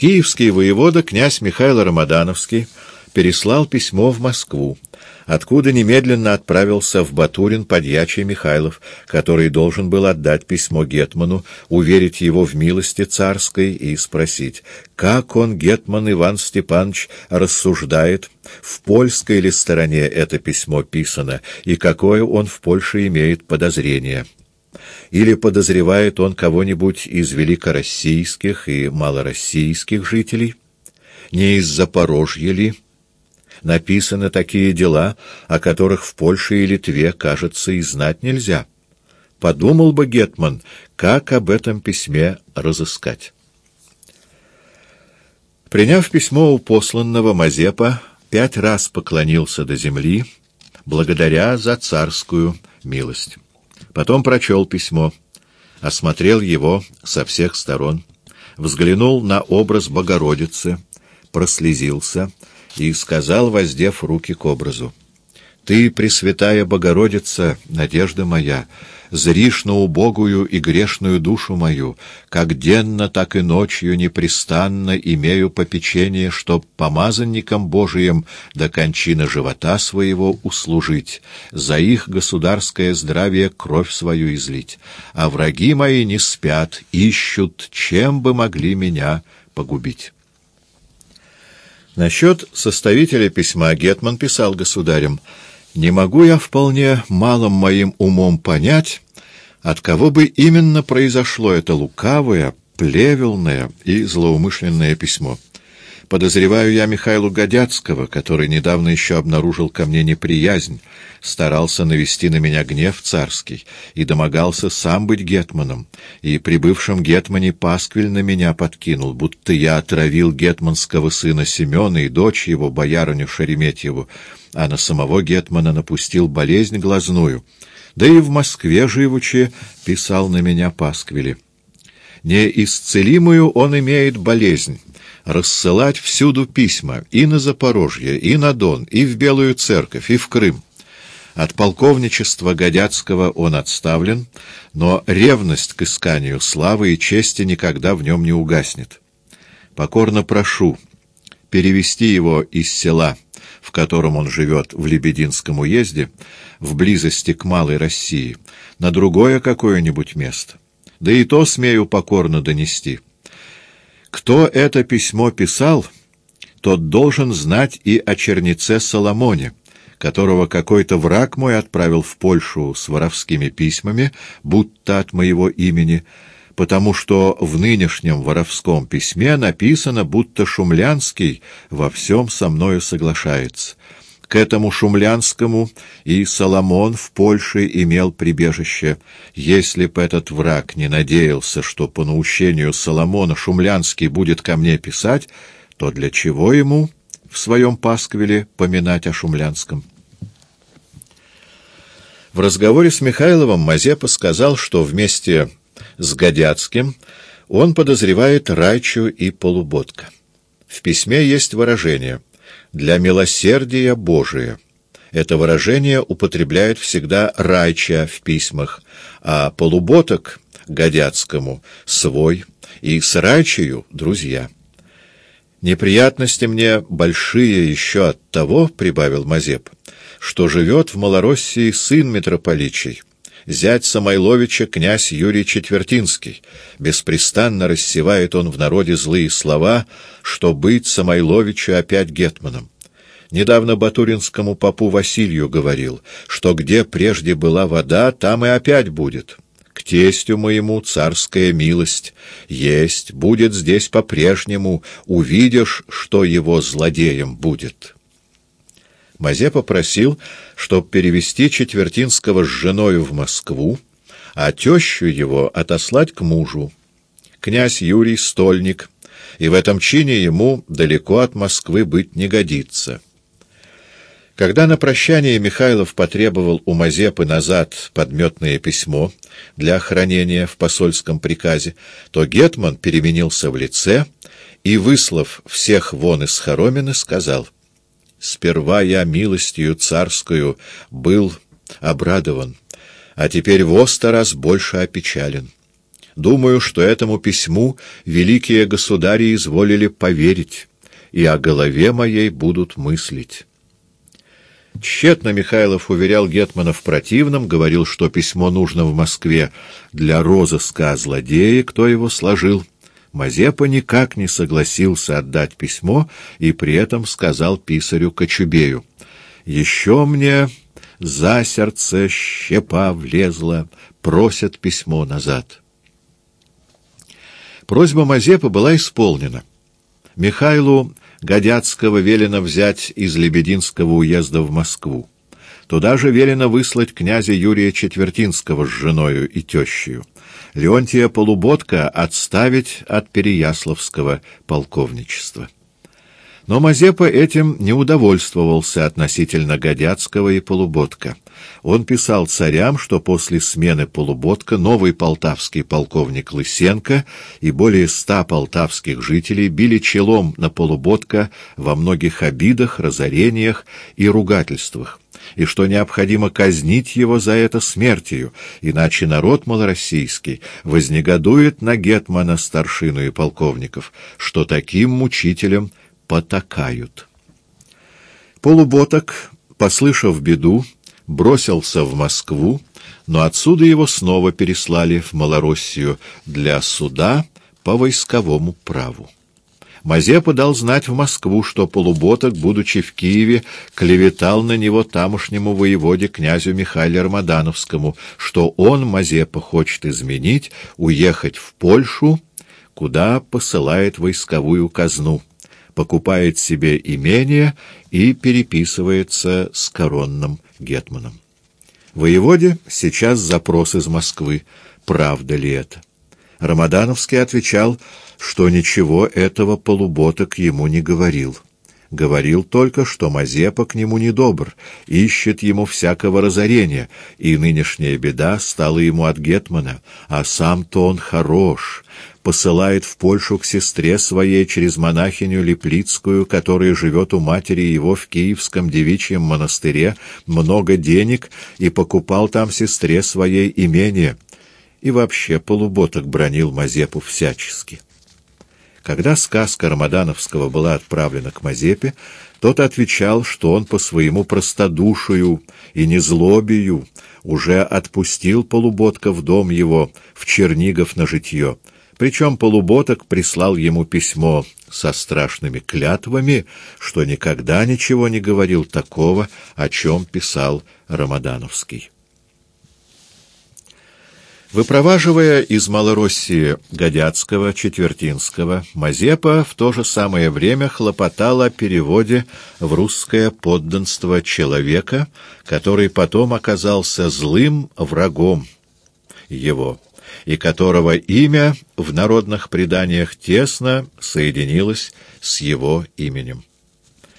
Киевский воевода князь Михаил Рамадановский переслал письмо в Москву, откуда немедленно отправился в Батурин подьячий Михайлов, который должен был отдать письмо Гетману, уверить его в милости царской и спросить, как он, Гетман Иван Степанович, рассуждает, в польской ли стороне это письмо писано, и какое он в Польше имеет подозрение. Или подозревает он кого-нибудь из великороссийских и малороссийских жителей? Не из Запорожья ли? написаны такие дела, о которых в Польше и Литве, кажется, и знать нельзя. Подумал бы Гетман, как об этом письме разыскать. Приняв письмо у посланного Мазепа, пять раз поклонился до земли, благодаря за царскую милость. Потом прочел письмо, осмотрел его со всех сторон, взглянул на образ Богородицы, прослезился — и сказал, воздев руки к образу, «Ты, Пресвятая Богородица, надежда моя, зришь на убогую и грешную душу мою, как денно, так и ночью непрестанно имею попечение, чтоб помазанникам Божиим до кончины живота своего услужить, за их государское здравие кровь свою излить, а враги мои не спят, ищут, чем бы могли меня погубить». Насчет составителя письма Гетман писал государям, «Не могу я вполне малым моим умом понять, от кого бы именно произошло это лукавое, плевелное и злоумышленное письмо». Подозреваю я Михаилу Годяцкого, который недавно еще обнаружил ко мне неприязнь, старался навести на меня гнев царский и домогался сам быть гетманом, и при бывшем гетмане пасквиль на меня подкинул, будто я отравил гетманского сына Семена и дочь его, боярыню Шереметьеву, а на самого гетмана напустил болезнь глазную, да и в Москве живучи писал на меня пасквили. Неисцелимую он имеет болезнь, рассылать всюду письма, и на Запорожье, и на Дон, и в Белую Церковь, и в Крым. От полковничества Годяцкого он отставлен, но ревность к исканию славы и чести никогда в нем не угаснет. Покорно прошу перевести его из села, в котором он живет в Лебединском уезде, в близости к Малой России, на другое какое-нибудь место. Да и то смею покорно донести — кто это письмо писал, тот должен знать и о чернице Соломоне, которого какой-то враг мой отправил в Польшу с воровскими письмами, будто от моего имени, потому что в нынешнем воровском письме написано, будто Шумлянский во всем со мною соглашается. К этому Шумлянскому и Соломон в Польше имел прибежище. Если б этот враг не надеялся, что по наущению Соломона Шумлянский будет ко мне писать, то для чего ему в своем пасквиле поминать о Шумлянском? В разговоре с Михайловым Мазепа сказал, что вместе с Годяцким он подозревает Райчу и Полуботка. В письме есть выражение — для милосердия Божия. Это выражение употребляют всегда Райча в письмах, а полуботок Годяцкому — свой, и с Райчею — друзья. «Неприятности мне большие еще от того, — прибавил Мазеп, — что живет в Малороссии сын митрополичий, зять Самойловича князь Юрий Четвертинский. Беспрестанно рассевает он в народе злые слова, что быть Самойловичу опять гетманом. Недавно батуринскому попу Василию говорил, что где прежде была вода, там и опять будет. К тестю моему царская милость есть, будет здесь по-прежнему, увидишь, что его злодеем будет». Мазепа просил, чтоб перевести Четвертинского с женою в Москву, а тещу его отослать к мужу. Князь Юрий — стольник, и в этом чине ему далеко от Москвы быть не годится. Когда на прощание Михайлов потребовал у Мазепы назад подметное письмо для хранения в посольском приказе, то Гетман переменился в лице и, выслав всех вон из хоромины, сказал — Сперва я милостью царскую был обрадован, а теперь в сто раз больше опечален. Думаю, что этому письму великие государи изволили поверить, и о голове моей будут мыслить». Тщетно Михайлов уверял Гетмана в противном, говорил, что письмо нужно в Москве для розыска злодея, кто его сложил. Мазепа никак не согласился отдать письмо и при этом сказал писарю Кочубею. «Еще мне за сердце щепа влезла, просят письмо назад». Просьба Мазепы была исполнена. Михайлу Годяцкого велено взять из Лебединского уезда в Москву. Туда же велено выслать князя Юрия Четвертинского с женою и тещею. Леонтия Полуботка отставить от Переяславского полковничества. Но Мазепа этим не удовольствовался относительно Годяцкого и Полуботка. Он писал царям, что после смены Полуботка новый полтавский полковник Лысенко и более ста полтавских жителей били челом на Полуботка во многих обидах, разорениях и ругательствах и что необходимо казнить его за это смертью, иначе народ малороссийский вознегодует на гетмана, старшину и полковников, что таким мучителям потакают. Полуботок, послышав беду, бросился в Москву, но отсюда его снова переслали в Малороссию для суда по войсковому праву. Мазепа дал знать в Москву, что Полуботок, будучи в Киеве, клеветал на него тамошнему воеводе князю Михаилу Рамадановскому, что он, Мазепа, хочет изменить, уехать в Польшу, куда посылает войсковую казну покупает себе имение и переписывается с коронным гетманом. Воеводе сейчас запрос из Москвы, правда ли это? Рамадановский отвечал, что ничего этого полуботок ему не говорил. Говорил только, что Мазепа к нему недобр, ищет ему всякого разорения, и нынешняя беда стала ему от Гетмана, а сам-то он хорош, посылает в Польшу к сестре своей через монахиню Липлицкую, которая живет у матери его в Киевском девичьем монастыре, много денег и покупал там сестре своей имение. И вообще полуботок бронил Мазепу всячески. Когда сказка Рамадановского была отправлена к Мазепе, тот отвечал, что он по своему простодушию и незлобию уже отпустил полуботка в дом его, в Чернигов на житье, причем полуботок прислал ему письмо со страшными клятвами, что никогда ничего не говорил такого, о чем писал Рамадановский. Выпроваживая из Малороссии Годяцкого, Четвертинского, Мазепа в то же самое время хлопотал о переводе в русское подданство человека, который потом оказался злым врагом его и которого имя в народных преданиях тесно соединилось с его именем.